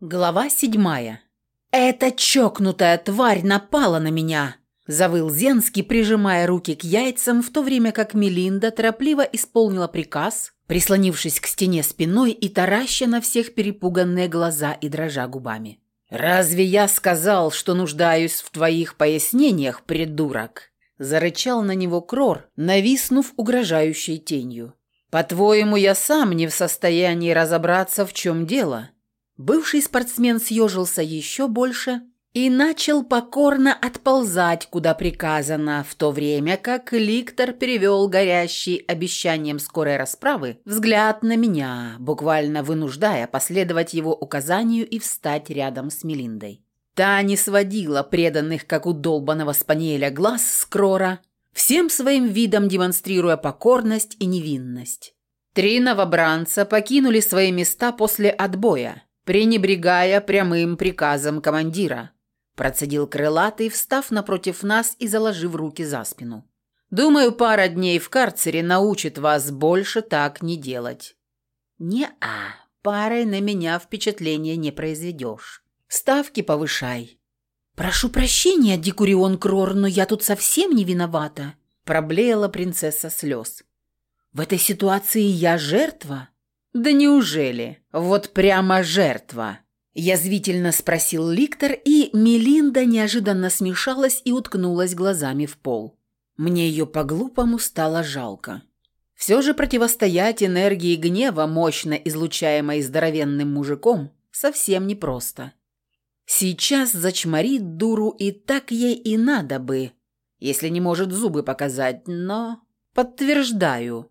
Глава седьмая. «Эта чокнутая тварь напала на меня!» – завыл Зенский, прижимая руки к яйцам, в то время как Мелинда торопливо исполнила приказ, прислонившись к стене спиной и тараща на всех перепуганные глаза и дрожа губами. «Разве я сказал, что нуждаюсь в твоих пояснениях, придурок?» – зарычал на него Крор, нависнув угрожающей тенью. «По-твоему, я сам не в состоянии разобраться, в чем дело?» Бывший спортсмен съежился еще больше и начал покорно отползать, куда приказано, в то время как Ликтор перевел горящий обещанием скорой расправы взгляд на меня, буквально вынуждая последовать его указанию и встать рядом с Мелиндой. Та не сводила преданных, как у долбаного спаниеля, глаз с Крора, всем своим видом демонстрируя покорность и невинность. Три новобранца покинули свои места после отбоя, пренебрегая прямым приказом командира», процедил крылатый, встав напротив нас и заложив руки за спину. «Думаю, пара дней в карцере научит вас больше так не делать». «Не-а, парой на меня впечатления не произведешь. Ставки повышай». «Прошу прощения, Декурион Крор, но я тут совсем не виновата», проблеяла принцесса слез. «В этой ситуации я жертва». «Да неужели? Вот прямо жертва!» Язвительно спросил Ликтор, и Мелинда неожиданно смешалась и уткнулась глазами в пол. Мне ее по-глупому стало жалко. Все же противостоять энергии гнева, мощно излучаемой здоровенным мужиком, совсем непросто. Сейчас зачморит дуру, и так ей и надо бы, если не может зубы показать, но... Подтверждаю,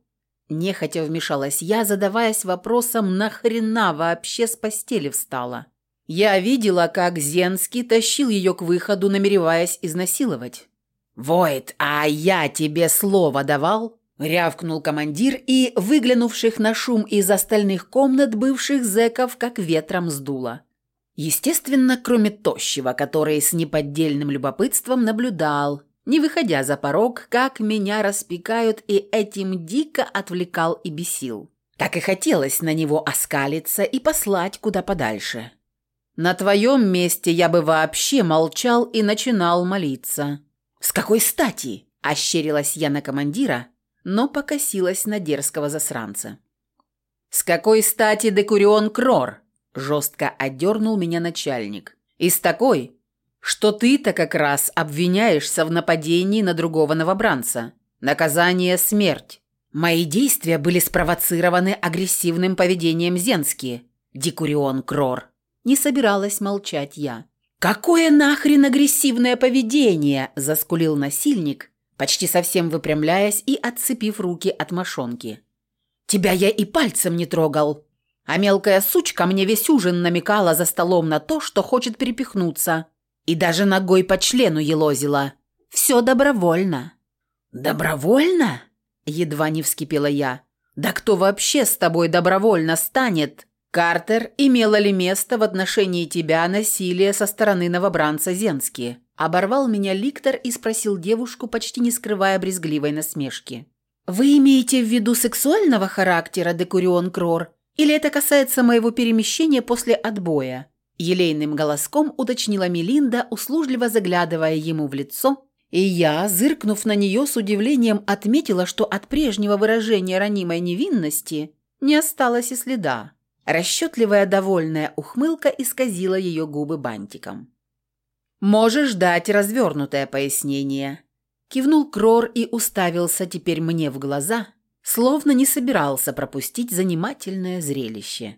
Нехотя вмешалась я, задаваясь вопросом, нахрена вообще с постели встала. Я видела, как Зенский тащил ее к выходу, намереваясь изнасиловать. «Войт, а я тебе слово давал?» – рявкнул командир, и выглянувших на шум из остальных комнат бывших зэков как ветром сдуло. Естественно, кроме Тощего, который с неподдельным любопытством наблюдал – не выходя за порог, как меня распекают, и этим дико отвлекал и бесил. Так и хотелось на него оскалиться и послать куда подальше. На твоем месте я бы вообще молчал и начинал молиться. «С какой стати?» – ощерилась я на командира, но покосилась на дерзкого засранца. «С какой стати Декурион Крор?» – жестко отдернул меня начальник. «И с такой, что ты-то как раз обвиняешься в нападении на другого новобранца. Наказание – смерть. Мои действия были спровоцированы агрессивным поведением Зенски. Декурион Крор. Не собиралась молчать я. «Какое нахрен агрессивное поведение?» – заскулил насильник, почти совсем выпрямляясь и отцепив руки от мошонки. «Тебя я и пальцем не трогал, а мелкая сучка мне весь ужин намекала за столом на то, что хочет перепихнуться. И даже ногой по члену елозила. Все добровольно». «Добровольно?» – едва не вскипела я. «Да кто вообще с тобой добровольно станет?» «Картер, имело ли место в отношении тебя насилие со стороны новобранца Зенски?» Оборвал меня Ликтор и спросил девушку, почти не скрывая брезгливой насмешки. «Вы имеете в виду сексуального характера, Декурион Крор? Или это касается моего перемещения после отбоя?» Елейным голоском уточнила Мелинда, услужливо заглядывая ему в лицо, и я, зыркнув на нее с удивлением, отметила, что от прежнего выражения ранимой невинности не осталось и следа. Расчетливая довольная ухмылка исказила ее губы бантиком. «Можешь дать развернутое пояснение», – кивнул Крор и уставился теперь мне в глаза, словно не собирался пропустить занимательное зрелище.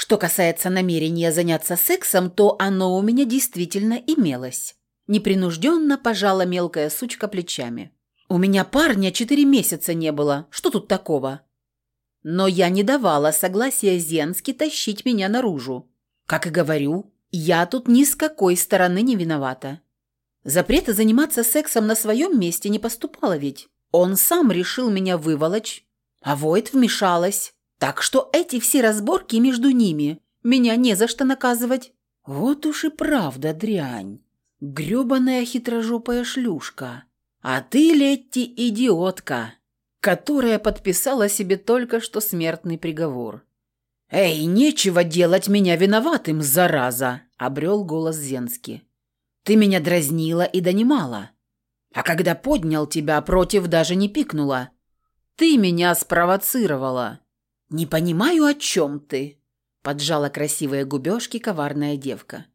Что касается намерения заняться сексом, то оно у меня действительно имелось. Непринужденно пожала мелкая сучка плечами. У меня парня четыре месяца не было. Что тут такого? Но я не давала согласия Зенски тащить меня наружу. Как и говорю, я тут ни с какой стороны не виновата. Запрета заниматься сексом на своем месте не поступало ведь. Он сам решил меня выволочь, а Войт вмешалась. Так что эти все разборки между ними меня не за что наказывать. Вот уж и правда дрянь. Грёбаная хитрожопая шлюшка. А ты, Летти, идиотка, которая подписала себе только что смертный приговор. «Эй, нечего делать меня виноватым, зараза!» — обрел голос Зенский. «Ты меня дразнила и донимала. А когда поднял тебя, против даже не пикнула. Ты меня спровоцировала. Не понимаю, о чем ты?» — поджала красивые губежки коварная девка.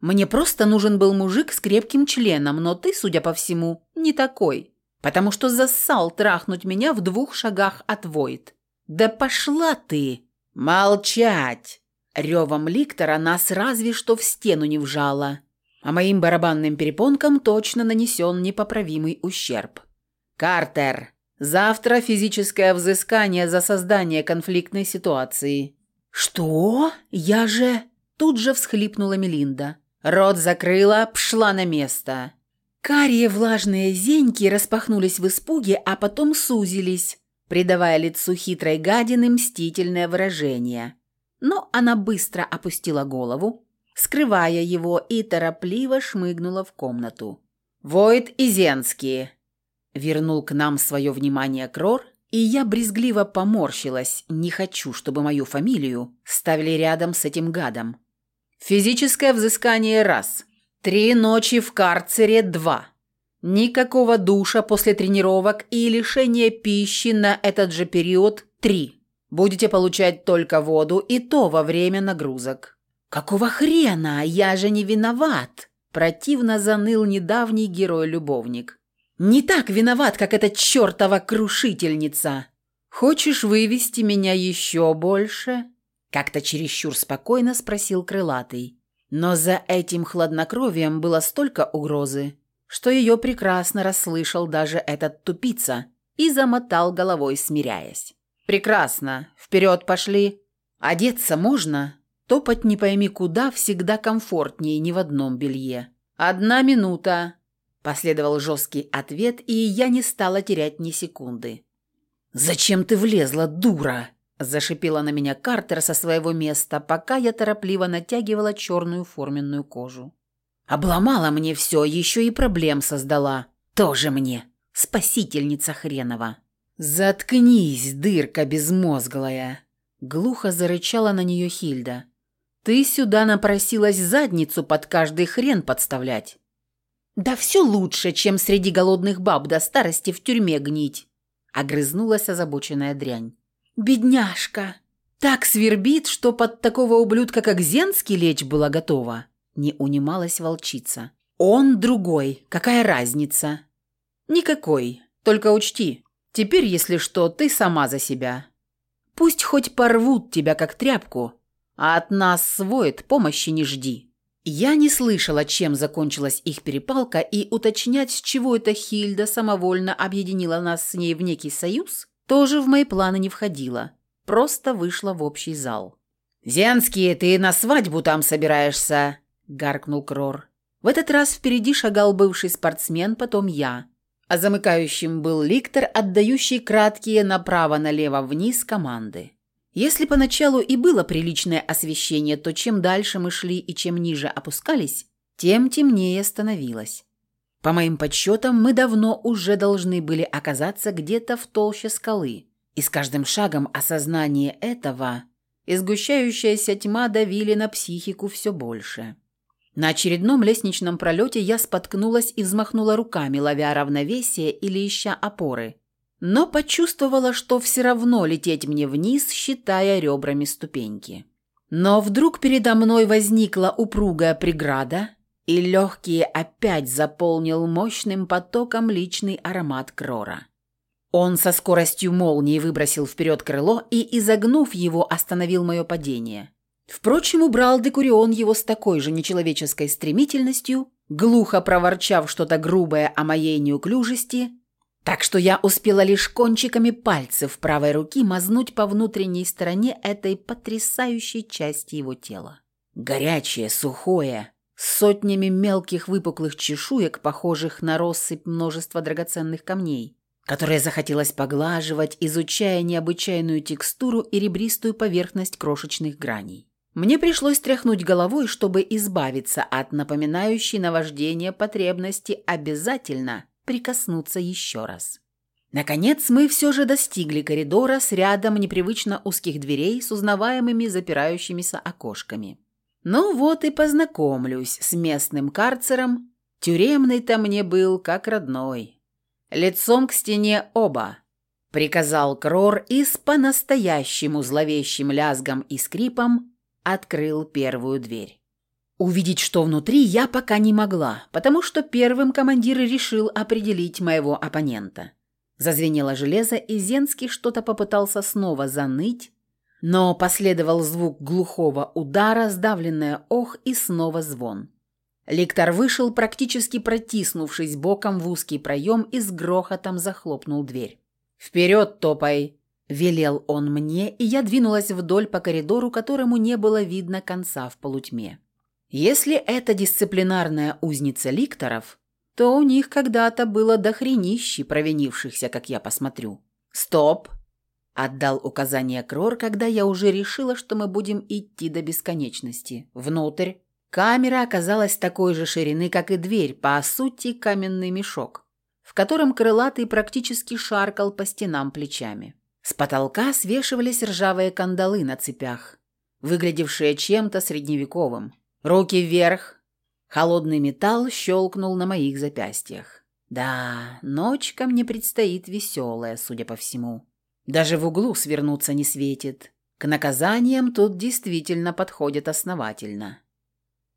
«Мне просто нужен был мужик с крепким членом, но ты, судя по всему, не такой, потому что зассал трахнуть меня в двух шагах от Войт. Да пошла ты!» «Молчать!» Ревом ликтора нас разве что в стену не вжало, а моим барабанным перепонкам точно нанесен непоправимый ущерб. «Картер, завтра физическое взыскание за создание конфликтной ситуации». «Что? Я же...» Тут же всхлипнула Мелинда. Рот закрыла, пшла на место. Карие влажные зеньки распахнулись в испуге, а потом сузились, придавая лицу хитрой гадины мстительное выражение. Но она быстро опустила голову, скрывая его, и торопливо шмыгнула в комнату. «Войт и Зенский!» Вернул к нам свое внимание Крор, и я брезгливо поморщилась, не хочу, чтобы мою фамилию ставили рядом с этим гадом. «Физическое взыскание – раз. Три ночи в карцере – два. Никакого душа после тренировок и лишения пищи на этот же период – три. Будете получать только воду и то во время нагрузок. «Какого хрена? Я же не виноват!» – противно заныл недавний герой-любовник. «Не так виноват, как эта чертова крушительница!» «Хочешь вывести меня еще больше?» Как-то чересчур спокойно спросил крылатый. Но за этим хладнокровием было столько угрозы, что ее прекрасно расслышал даже этот тупица и замотал головой, смиряясь. «Прекрасно. Вперед пошли. Одеться можно. Топать не пойми куда всегда комфортнее ни в одном белье. Одна минута». Последовал жесткий ответ, и я не стала терять ни секунды. «Зачем ты влезла, дура?» Зашипела на меня Картер со своего места, пока я торопливо натягивала черную форменную кожу. Обломала мне все, еще и проблем создала. Тоже мне. Спасительница хренова. «Заткнись, дырка безмозглая!» Глухо зарычала на нее Хильда. «Ты сюда напросилась задницу под каждый хрен подставлять». «Да все лучше, чем среди голодных баб до старости в тюрьме гнить», — огрызнулась озабоченная дрянь. «Бедняжка! Так свербит, что под такого ублюдка, как Зенский, лечь была готова». Не унималась волчица. «Он другой. Какая разница?» «Никакой. Только учти. Теперь, если что, ты сама за себя. Пусть хоть порвут тебя, как тряпку, а от нас своет помощи не жди». Я не слышала, чем закончилась их перепалка, и уточнять, с чего эта Хильда самовольно объединила нас с ней в некий союз, тоже в мои планы не входило. Просто вышла в общий зал. «Зенский, ты на свадьбу там собираешься?» – гаркнул Крор. В этот раз впереди шагал бывший спортсмен, потом я. А замыкающим был ликтор, отдающий краткие направо-налево вниз команды. Если поначалу и было приличное освещение, то чем дальше мы шли и чем ниже опускались, тем темнее становилось. По моим подсчетам, мы давно уже должны были оказаться где-то в толще скалы. И с каждым шагом осознание этого и сгущающаяся тьма давили на психику все больше. На очередном лестничном пролете я споткнулась и взмахнула руками, ловя равновесие или ища опоры. Но почувствовала, что все равно лететь мне вниз, считая ребрами ступеньки. Но вдруг передо мной возникла упругая преграда, и легкие опять заполнил мощным потоком личный аромат Крора. Он со скоростью молнии выбросил вперед крыло и, изогнув его, остановил мое падение. Впрочем, убрал Декурион его с такой же нечеловеческой стремительностью, глухо проворчав что-то грубое о моей неуклюжести, так что я успела лишь кончиками пальцев правой руки мазнуть по внутренней стороне этой потрясающей части его тела. Горячее, сухое, с сотнями мелких выпуклых чешуек, похожих на россыпь множества драгоценных камней, которые захотелось поглаживать, изучая необычайную текстуру и ребристую поверхность крошечных граней. Мне пришлось тряхнуть головой, чтобы избавиться от напоминающей наваждения потребности обязательно прикоснуться еще раз. Наконец мы все же достигли коридора с рядом непривычно узких дверей с узнаваемыми запирающимися окошками. Ну вот и познакомлюсь с местным карцером. Тюремный-то мне был как родной. Лицом к стене оба. Приказал Крор и с по-настоящему зловещим лязгом и скрипом открыл первую дверь. Увидеть, что внутри, я пока не могла, потому что первым командир решил определить моего оппонента. Зазвенело железо, и Зенский что-то попытался снова заныть, но последовал звук глухого удара, сдавленное ох и снова звон. Ликтор вышел, практически протиснувшись боком в узкий проем и с грохотом захлопнул дверь. «Вперед топай!» – велел он мне, и я двинулась вдоль по коридору, которому не было видно конца в полутьме. Если это дисциплинарная узница ликторов – то у них когда-то было дохренищи провинившихся, как я посмотрю. «Стоп!» – отдал указание Крор, когда я уже решила, что мы будем идти до бесконечности. «Внутрь!» Камера оказалась такой же ширины, как и дверь, по сути каменный мешок, в котором крылатый практически шаркал по стенам плечами. С потолка свешивались ржавые кандалы на цепях, выглядевшие чем-то средневековым. Руки вверх, Холодный металл щелкнул на моих запястьях. Да, ночка мне предстоит веселая, судя по всему. Даже в углу свернуться не светит. К наказаниям тут действительно подходят основательно.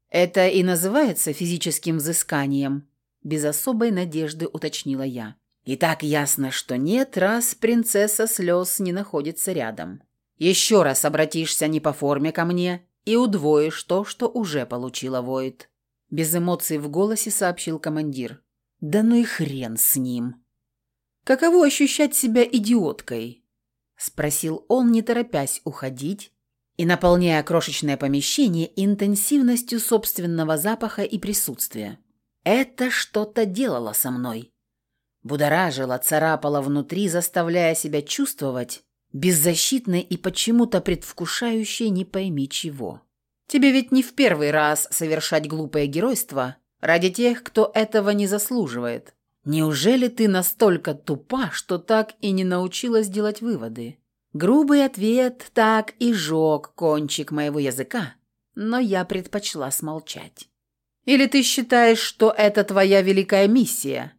Это и называется физическим взысканием, без особой надежды уточнила я. И так ясно, что нет, раз принцесса слез не находится рядом. Еще раз обратишься не по форме ко мне и удвоишь то, что уже получила Войт. Без эмоций в голосе сообщил командир. «Да ну и хрен с ним!» «Каково ощущать себя идиоткой?» Спросил он, не торопясь уходить и наполняя крошечное помещение интенсивностью собственного запаха и присутствия. «Это что-то делало со мной». Будоражило, царапало внутри, заставляя себя чувствовать беззащитной и почему-то предвкушающей не пойми чего. Тебе ведь не в первый раз совершать глупое геройство ради тех, кто этого не заслуживает. Неужели ты настолько тупа, что так и не научилась делать выводы? Грубый ответ так и жег кончик моего языка, но я предпочла смолчать. Или ты считаешь, что это твоя великая миссия?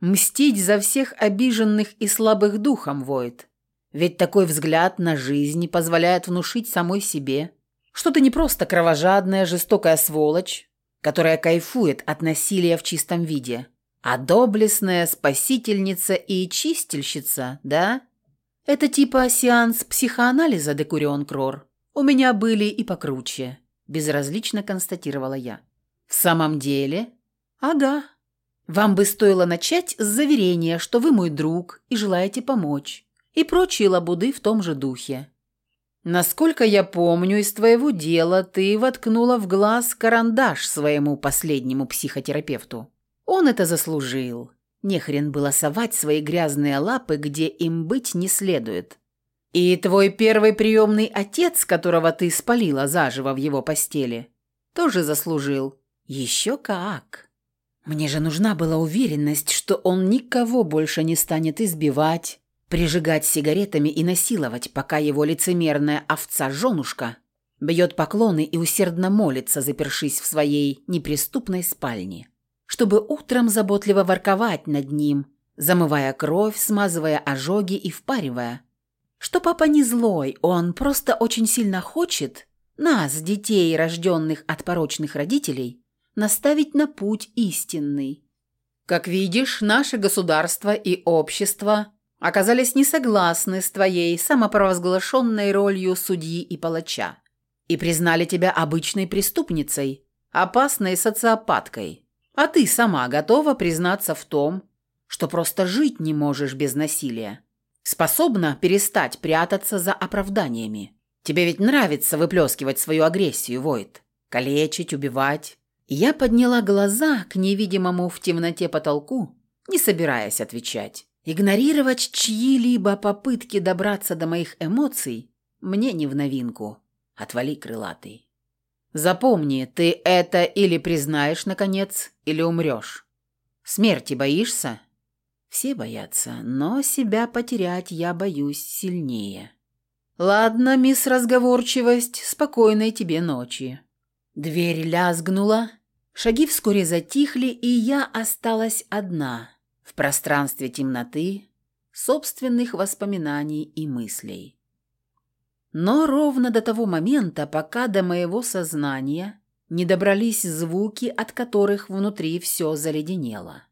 Мстить за всех обиженных и слабых духом, Войт. Ведь такой взгляд на жизнь позволяет внушить самой себе – что ты не просто кровожадная, жестокая сволочь, которая кайфует от насилия в чистом виде, а доблестная спасительница и чистильщица, да? Это типа сеанс психоанализа, Декурион Крор. У меня были и покруче, безразлично констатировала я. В самом деле? Ага. Вам бы стоило начать с заверения, что вы мой друг и желаете помочь. И прочие лабуды в том же духе. Насколько я помню из твоего дела, ты воткнула в глаз карандаш своему последнему психотерапевту. Он это заслужил. Нехрен было совать свои грязные лапы, где им быть не следует. И твой первый приемный отец, которого ты спалила заживо в его постели, тоже заслужил. Еще как. Мне же нужна была уверенность, что он никого больше не станет избивать, прижигать сигаретами и насиловать, пока его лицемерная овца-женушка бьет поклоны и усердно молится, запершись в своей неприступной спальне, чтобы утром заботливо ворковать над ним, замывая кровь, смазывая ожоги и впаривая, что папа не злой, он просто очень сильно хочет нас, детей, рожденных от порочных родителей, наставить на путь истинный. Как видишь, наше государство и общество – оказались не согласны с твоей самопровозглашенной ролью судьи и палача и признали тебя обычной преступницей, опасной социопаткой. А ты сама готова признаться в том, что просто жить не можешь без насилия. Способна перестать прятаться за оправданиями. Тебе ведь нравится выплескивать свою агрессию, Войт. Калечить, убивать. Я подняла глаза к невидимому в темноте потолку, не собираясь отвечать. Игнорировать чьи-либо попытки добраться до моих эмоций мне не в новинку. Отвали, крылатый. Запомни, ты это или признаешь, наконец, или умрешь. Смерти боишься? Все боятся, но себя потерять я боюсь сильнее. Ладно, мисс Разговорчивость, спокойной тебе ночи. Дверь лязгнула, шаги вскоре затихли, и я осталась одна в пространстве темноты, собственных воспоминаний и мыслей. Но ровно до того момента, пока до моего сознания не добрались звуки, от которых внутри все заледенело.